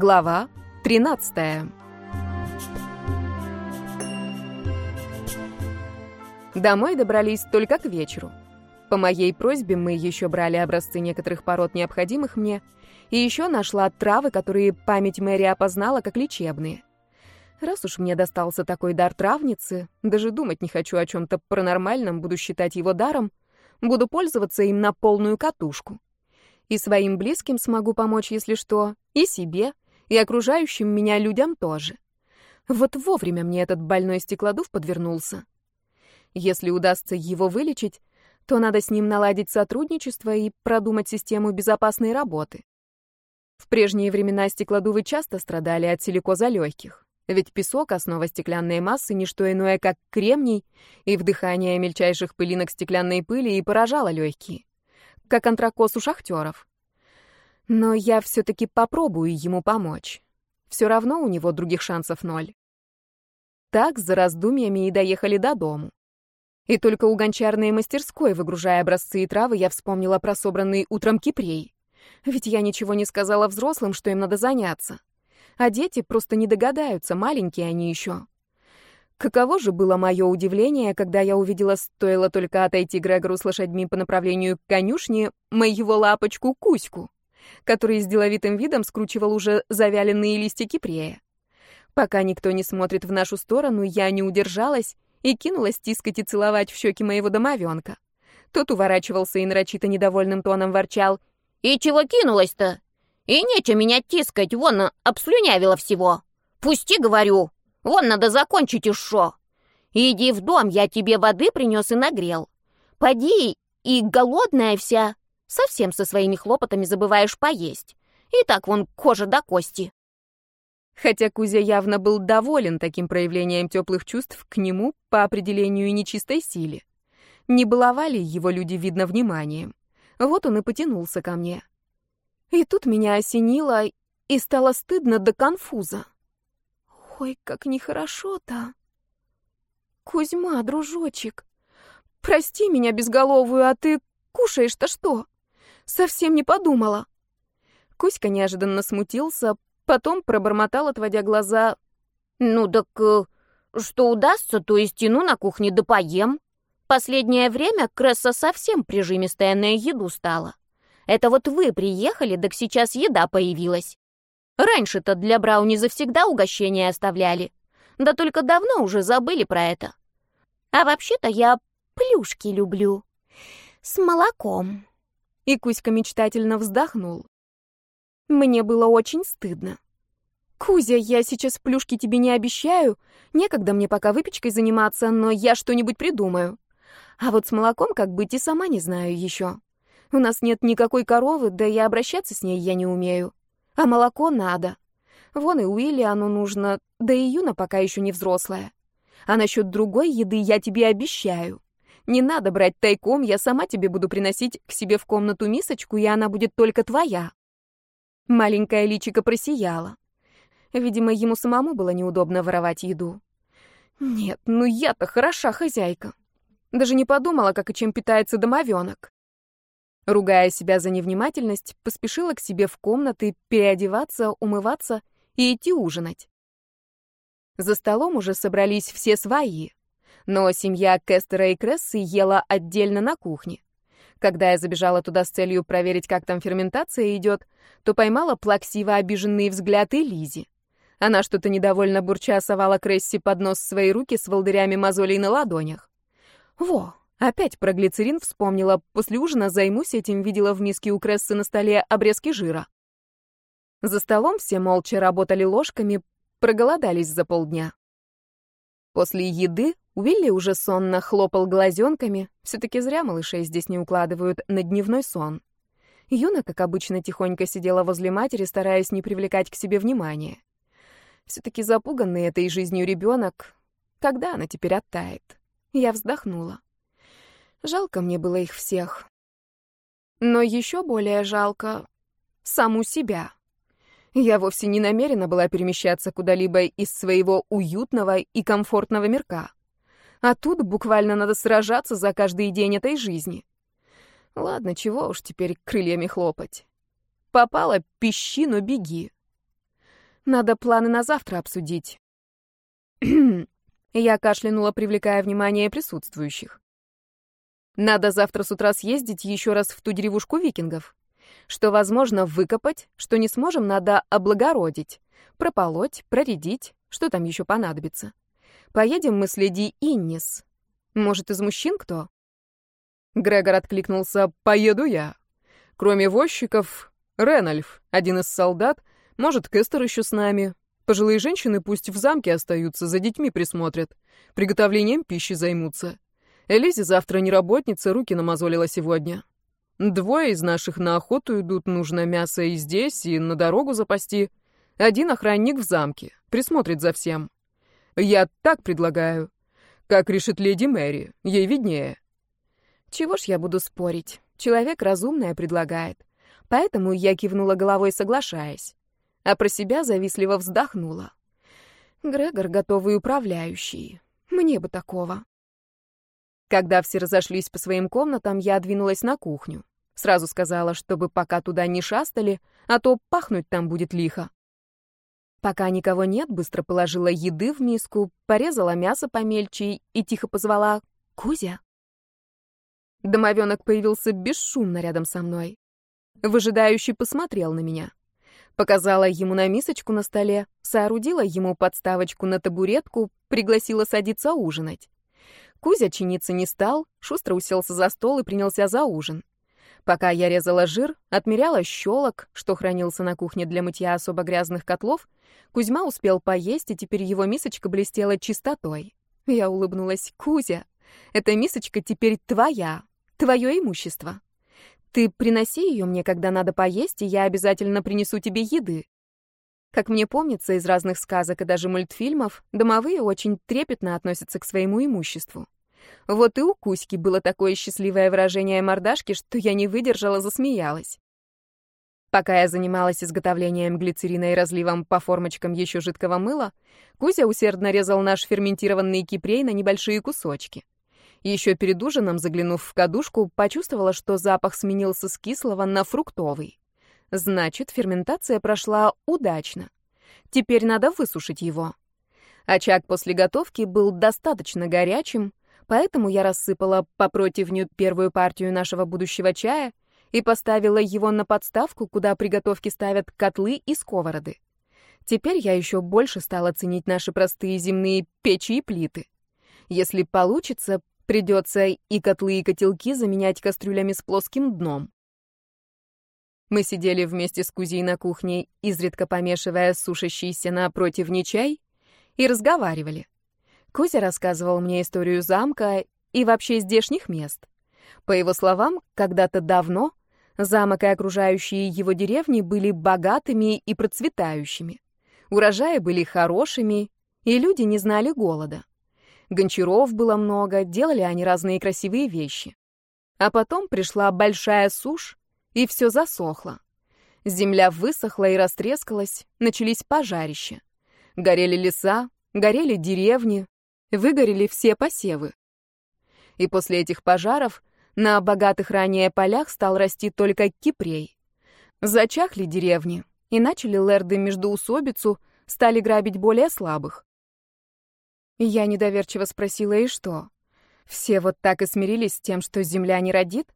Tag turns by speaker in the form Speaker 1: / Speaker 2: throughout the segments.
Speaker 1: Глава 13. Домой добрались только к вечеру. По моей просьбе мы еще брали образцы некоторых пород, необходимых мне, и еще нашла травы, которые память Мэри опознала как лечебные. Раз уж мне достался такой дар травницы, даже думать не хочу о чем-то паранормальном, буду считать его даром, буду пользоваться им на полную катушку. И своим близким смогу помочь, если что, и себе, и окружающим меня людям тоже. Вот вовремя мне этот больной стеклодув подвернулся. Если удастся его вылечить, то надо с ним наладить сотрудничество и продумать систему безопасной работы. В прежние времена стеклодувы часто страдали от силикоза легких. Ведь песок, основа стеклянной массы, не что иное, как кремний, и вдыхание мельчайших пылинок стеклянной пыли и поражало легкие. Как антракоз у шахтеров. Но я все-таки попробую ему помочь. Все равно у него других шансов ноль. Так, за раздумьями и доехали до дому. И только у гончарной мастерской, выгружая образцы и травы, я вспомнила про собранный утром кипрей. Ведь я ничего не сказала взрослым, что им надо заняться а дети просто не догадаются, маленькие они еще. Каково же было мое удивление, когда я увидела, стоило только отойти Грегору с лошадьми по направлению к конюшне, моего лапочку Кузьку, который с деловитым видом скручивал уже завяленные листья кипрея. Пока никто не смотрит в нашу сторону, я не удержалась и кинулась тискать и целовать в щеки моего домовенка. Тот уворачивался и нарочито недовольным тоном ворчал. «И чего кинулась-то? И нечего меня тискать, вон, обслюнявила всего. Пусти, говорю, вон надо закончить и шо. Иди в дом, я тебе воды принес и нагрел. Поди, и голодная вся, совсем со своими хлопотами забываешь поесть. И так вон кожа до кости. Хотя Кузя явно был доволен таким проявлением теплых чувств к нему по определению нечистой силе. Не баловали его люди, видно, вниманием. Вот он и потянулся ко мне. И тут меня осенило, и стало стыдно до конфуза. Ой, как нехорошо-то. Кузьма, дружочек, прости меня безголовую, а ты кушаешь-то что? Совсем не подумала. Кузька неожиданно смутился, потом пробормотал, отводя глаза. «Ну так э, что удастся, то и стяну на кухне да поем. Последнее время Кресса совсем прижимистая на еду стала. Это вот вы приехали, так сейчас еда появилась. Раньше-то для Брауни завсегда угощения оставляли. Да только давно уже забыли про это. А вообще-то я плюшки люблю. С молоком. И Кузька мечтательно вздохнул. Мне было очень стыдно. «Кузя, я сейчас плюшки тебе не обещаю. Некогда мне пока выпечкой заниматься, но я что-нибудь придумаю. А вот с молоком как быть и сама не знаю еще. У нас нет никакой коровы, да и обращаться с ней я не умею. А молоко надо. Вон и Уилли оно нужно, да и Юна пока еще не взрослая. А насчет другой еды я тебе обещаю. Не надо брать тайком, я сама тебе буду приносить к себе в комнату мисочку, и она будет только твоя. Маленькая личико просияла. Видимо, ему самому было неудобно воровать еду. Нет, ну я-то хороша хозяйка. Даже не подумала, как и чем питается домовенок. Ругая себя за невнимательность, поспешила к себе в комнаты переодеваться, умываться и идти ужинать. За столом уже собрались все свои, но семья Кестера и Крессы ела отдельно на кухне. Когда я забежала туда с целью проверить, как там ферментация идет, то поймала плаксиво обиженные взгляды Лизи. Она что-то недовольно бурча совала Кресси под нос свои руки с волдырями мозолей на ладонях. «Во, Опять про глицерин вспомнила. После ужина займусь этим, видела в миске у Крессы на столе обрезки жира. За столом все молча работали ложками, проголодались за полдня. После еды Уилли уже сонно хлопал глазенками. Все-таки зря малышей здесь не укладывают на дневной сон. Юна, как обычно, тихонько сидела возле матери, стараясь не привлекать к себе внимания. Все-таки запуганный этой жизнью ребенок. Когда она теперь оттает? Я вздохнула. Жалко мне было их всех. Но еще более жалко саму себя. Я вовсе не намерена была перемещаться куда-либо из своего уютного и комфортного мирка. А тут буквально надо сражаться за каждый день этой жизни. Ладно, чего уж теперь крыльями хлопать. Попала, пищи, но беги. Надо планы на завтра обсудить. Я кашлянула, привлекая внимание присутствующих. Надо завтра с утра съездить еще раз в ту деревушку викингов. Что возможно выкопать, что не сможем, надо облагородить, прополоть, проредить, что там еще понадобится. Поедем мы с леди Иннис. Может, из мужчин кто? Грегор откликнулся «Поеду я». Кроме возчиков, Ренальф, один из солдат, может, Кестер еще с нами. Пожилые женщины пусть в замке остаются, за детьми присмотрят. Приготовлением пищи займутся. Элизе завтра не работница, руки намазолила сегодня. Двое из наших на охоту идут, нужно мясо и здесь, и на дорогу запасти. Один охранник в замке, присмотрит за всем. Я так предлагаю. Как решит леди Мэри, ей виднее. Чего ж я буду спорить? Человек разумное предлагает. Поэтому я кивнула головой, соглашаясь а про себя завистливо вздохнула. Грегор готовый управляющий. Мне бы такого. Когда все разошлись по своим комнатам, я двинулась на кухню. Сразу сказала, чтобы пока туда не шастали, а то пахнуть там будет лихо. Пока никого нет, быстро положила еды в миску, порезала мясо помельче и тихо позвала «Кузя». Домовенок появился бесшумно рядом со мной. Выжидающий посмотрел на меня. Показала ему на мисочку на столе, соорудила ему подставочку на табуретку, пригласила садиться ужинать. Кузя чиниться не стал, шустро уселся за стол и принялся за ужин. Пока я резала жир, отмеряла щелок, что хранился на кухне для мытья особо грязных котлов, Кузьма успел поесть, и теперь его мисочка блестела чистотой. Я улыбнулась. «Кузя, эта мисочка теперь твоя, твое имущество». Ты приноси ее мне, когда надо поесть, и я обязательно принесу тебе еды. Как мне помнится из разных сказок и даже мультфильмов, домовые очень трепетно относятся к своему имуществу. Вот и у Кузьки было такое счастливое выражение мордашки, что я не выдержала, засмеялась. Пока я занималась изготовлением глицерина и разливом по формочкам еще жидкого мыла, Кузя усердно резал наш ферментированный кипрей на небольшие кусочки. Еще перед ужином, заглянув в кадушку, почувствовала, что запах сменился с кислого на фруктовый. Значит, ферментация прошла удачно. Теперь надо высушить его. Очаг после готовки был достаточно горячим, поэтому я рассыпала по противню первую партию нашего будущего чая и поставила его на подставку, куда при готовке ставят котлы и сковороды. Теперь я еще больше стала ценить наши простые земные печи и плиты. Если получится, Придется и котлы, и котелки заменять кастрюлями с плоским дном. Мы сидели вместе с Кузей на кухне, изредка помешивая сушащийся на противне чай, и разговаривали. Кузя рассказывал мне историю замка и вообще здешних мест. По его словам, когда-то давно замок и окружающие его деревни были богатыми и процветающими. Урожаи были хорошими, и люди не знали голода. Гончаров было много, делали они разные красивые вещи. А потом пришла большая сушь, и все засохло. Земля высохла и растрескалась, начались пожарища. Горели леса, горели деревни, выгорели все посевы. И после этих пожаров на богатых ранее полях стал расти только кипрей. Зачахли деревни, и начали лэрды междоусобицу, стали грабить более слабых. Я недоверчиво спросила, и что? Все вот так и смирились с тем, что земля не родит?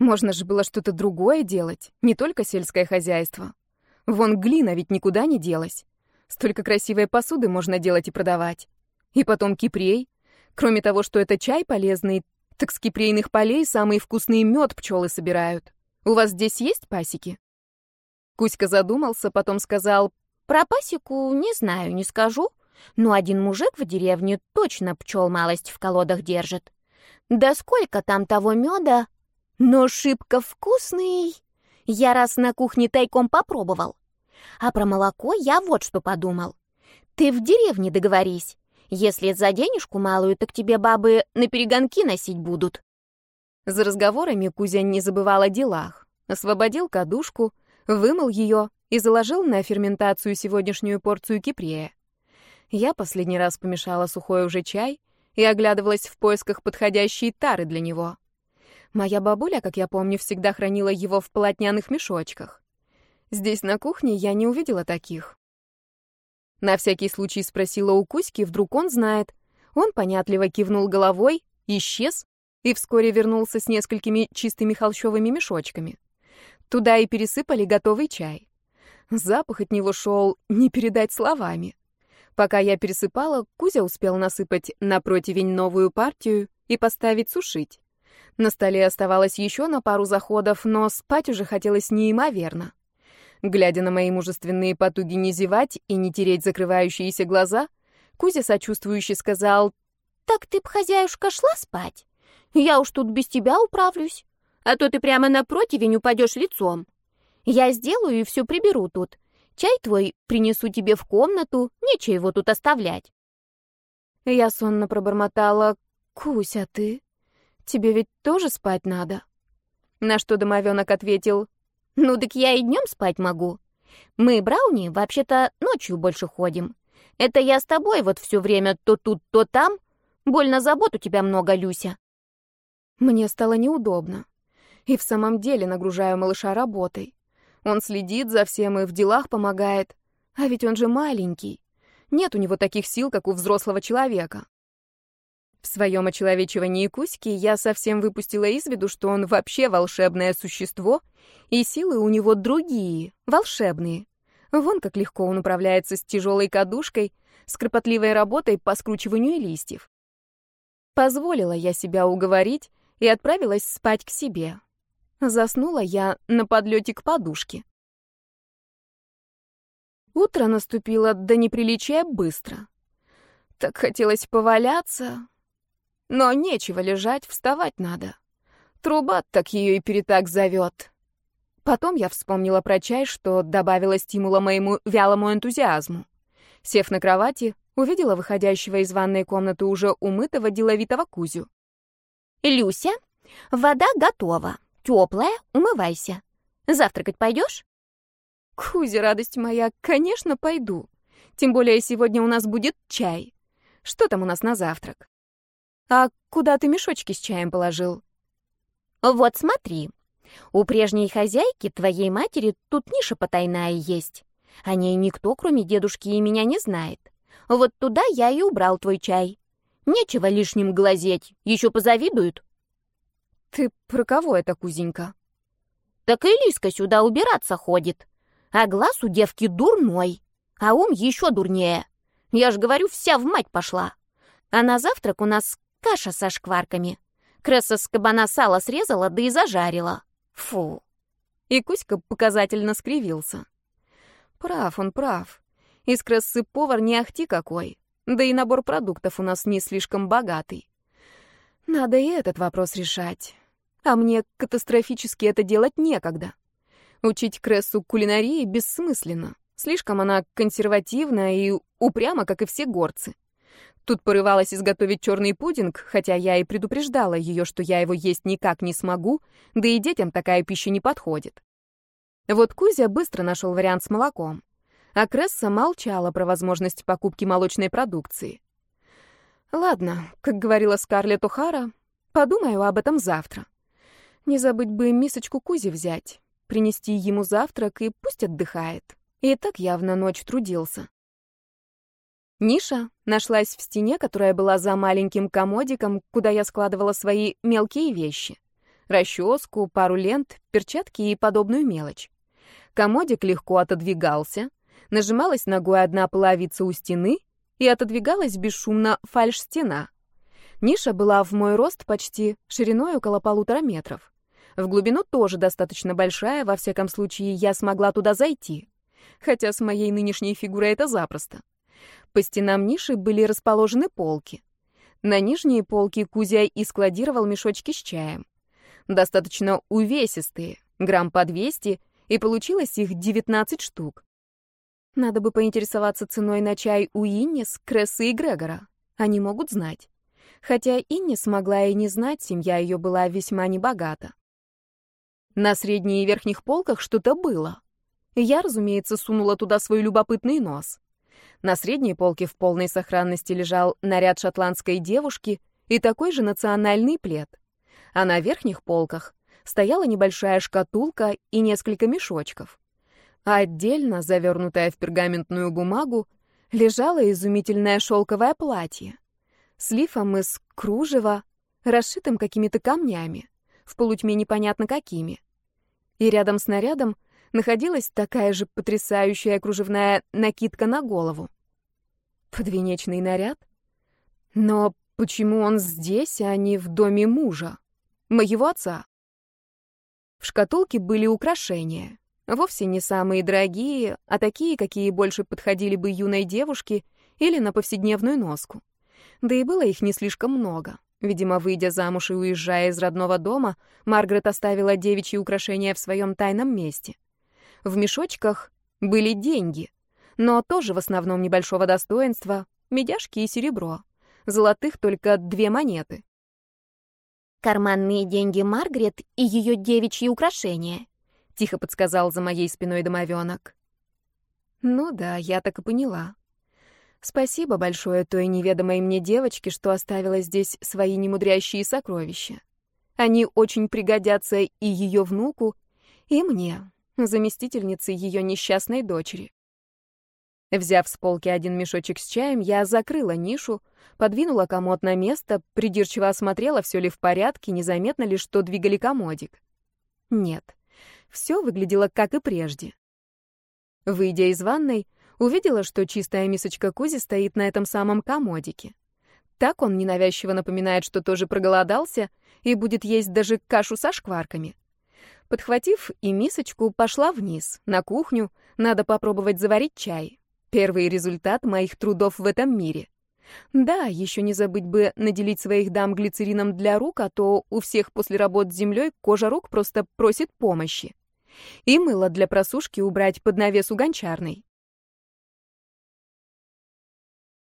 Speaker 1: Можно же было что-то другое делать, не только сельское хозяйство. Вон глина ведь никуда не делась. Столько красивой посуды можно делать и продавать. И потом кипрей. Кроме того, что это чай полезный, так с кипрейных полей самый вкусный мед пчелы собирают. У вас здесь есть пасеки? Кузька задумался, потом сказал, «Про пасеку не знаю, не скажу. Но один мужик в деревне точно пчел малость в колодах держит. Да сколько там того меда? Но шибко вкусный. Я раз на кухне тайком попробовал. А про молоко я вот что подумал. Ты в деревне договорись. Если за денежку малую, так тебе бабы на перегонки носить будут. За разговорами Кузя не забывал о делах. Освободил кадушку, вымыл ее и заложил на ферментацию сегодняшнюю порцию кипрея. Я последний раз помешала сухой уже чай и оглядывалась в поисках подходящей тары для него. Моя бабуля, как я помню, всегда хранила его в полотняных мешочках. Здесь на кухне я не увидела таких. На всякий случай спросила у Кузьки, вдруг он знает. Он понятливо кивнул головой, исчез и вскоре вернулся с несколькими чистыми холщовыми мешочками. Туда и пересыпали готовый чай. Запах от него шел не передать словами. Пока я пересыпала, Кузя успел насыпать на противень новую партию и поставить сушить. На столе оставалось еще на пару заходов, но спать уже хотелось неимоверно. Глядя на мои мужественные потуги не зевать и не тереть закрывающиеся глаза, Кузя сочувствующе сказал, «Так ты б, хозяюшка, шла спать? Я уж тут без тебя управлюсь, а то ты прямо на противень упадешь лицом. Я сделаю и все приберу тут. Чай твой принесу тебе в комнату, нечего его тут оставлять». Я сонно пробормотала, «Куся, ты? Тебе ведь тоже спать надо?» На что домовенок ответил, «Ну так я и днем спать могу. Мы, Брауни, вообще-то ночью больше ходим. Это я с тобой вот все время то тут, то там. Больно забот у тебя много, Люся». Мне стало неудобно. И в самом деле нагружаю малыша работой. Он следит за всем и в делах помогает. А ведь он же маленький. Нет у него таких сил, как у взрослого человека. В своем очеловечивании Кузьки я совсем выпустила из виду, что он вообще волшебное существо, и силы у него другие, волшебные. Вон как легко он управляется с тяжелой кадушкой, с кропотливой работой по скручиванию листьев. Позволила я себя уговорить и отправилась спать к себе. Заснула я на подлете к подушке. Утро наступило до неприличия быстро. Так хотелось поваляться, но нечего лежать, вставать надо. Труба так ее и перетак зовет. Потом я вспомнила про чай, что добавила стимула моему вялому энтузиазму. Сев на кровати, увидела выходящего из ванной комнаты уже умытого деловитого Кузю. «Люся, вода готова. Теплая, умывайся. Завтракать пойдешь?» «Кузя, радость моя, конечно, пойду. Тем более сегодня у нас будет чай. Что там у нас на завтрак?» «А куда ты мешочки с чаем положил?» «Вот смотри. У прежней хозяйки, твоей матери, тут ниша потайная есть. О ней никто, кроме дедушки и меня, не знает. Вот туда я и убрал твой чай. Нечего лишним глазеть, еще позавидуют». «Ты про кого это, кузенька?» «Так и Лиска сюда убираться ходит. А глаз у девки дурной, а ум еще дурнее. Я ж говорю, вся в мать пошла. А на завтрак у нас Каша со шкварками. Кресса с кабана сало срезала, да и зажарила. Фу. И Кузька показательно скривился. Прав он, прав. Из крессы повар не ахти какой. Да и набор продуктов у нас не слишком богатый. Надо и этот вопрос решать. А мне катастрофически это делать некогда. Учить Крессу кулинарии бессмысленно. Слишком она консервативна и упряма, как и все горцы. Тут порывалась изготовить черный пудинг, хотя я и предупреждала ее, что я его есть никак не смогу, да и детям такая пища не подходит. Вот Кузя быстро нашел вариант с молоком, а Кресса молчала про возможность покупки молочной продукции. Ладно, как говорила Скарлетт О'Хара, подумаю об этом завтра. Не забыть бы мисочку Кузи взять, принести ему завтрак и пусть отдыхает. И так явно ночь трудился. Ниша нашлась в стене, которая была за маленьким комодиком, куда я складывала свои мелкие вещи. Расческу, пару лент, перчатки и подобную мелочь. Комодик легко отодвигался, нажималась ногой одна половица у стены и отодвигалась бесшумно фальш-стена. Ниша была в мой рост почти шириной около полутора метров. В глубину тоже достаточно большая, во всяком случае я смогла туда зайти. Хотя с моей нынешней фигурой это запросто. По стенам ниши были расположены полки. На нижние полки Кузя и складировал мешочки с чаем. Достаточно увесистые, грамм по 200, и получилось их 19 штук. Надо бы поинтересоваться ценой на чай у Иннис, Кресса и Грегора. Они могут знать. Хотя Иннис могла и не знать, семья ее была весьма небогата. На средних и верхних полках что-то было. Я, разумеется, сунула туда свой любопытный нос. На средней полке в полной сохранности лежал наряд шотландской девушки и такой же национальный плед. А на верхних полках стояла небольшая шкатулка и несколько мешочков. А отдельно, завернутая в пергаментную бумагу, лежало изумительное шелковое платье с лифом из кружева, расшитым какими-то камнями, в полутьме непонятно какими. И рядом с нарядом находилась такая же потрясающая кружевная накидка на голову. Подвенечный наряд? Но почему он здесь, а не в доме мужа? Моего отца. В шкатулке были украшения. Вовсе не самые дорогие, а такие, какие больше подходили бы юной девушке или на повседневную носку. Да и было их не слишком много. Видимо, выйдя замуж и уезжая из родного дома, Маргарет оставила девичьи украшения в своем тайном месте. В мешочках были деньги, но тоже в основном небольшого достоинства, медяшки и серебро. Золотых только две монеты.
Speaker 2: «Карманные деньги Маргарет и ее девичьи украшения», — тихо подсказал за моей спиной домовенок.
Speaker 1: «Ну да, я так и поняла. Спасибо большое той неведомой мне девочке, что оставила здесь свои немудрящие сокровища. Они очень пригодятся и ее внуку, и мне, заместительнице ее несчастной дочери. Взяв с полки один мешочек с чаем, я закрыла нишу, подвинула комод на место, придирчиво осмотрела, все ли в порядке, незаметно ли, что двигали комодик. Нет, все выглядело как и прежде. Выйдя из ванной, Увидела, что чистая мисочка Кузи стоит на этом самом комодике. Так он ненавязчиво напоминает, что тоже проголодался и будет есть даже кашу со шкварками. Подхватив и мисочку, пошла вниз, на кухню, надо попробовать заварить чай. Первый результат моих трудов в этом мире. Да, еще не забыть бы наделить своих дам глицерином для рук, а то у всех после работ с землей кожа рук просто просит помощи. И мыло для просушки убрать под навес у гончарной.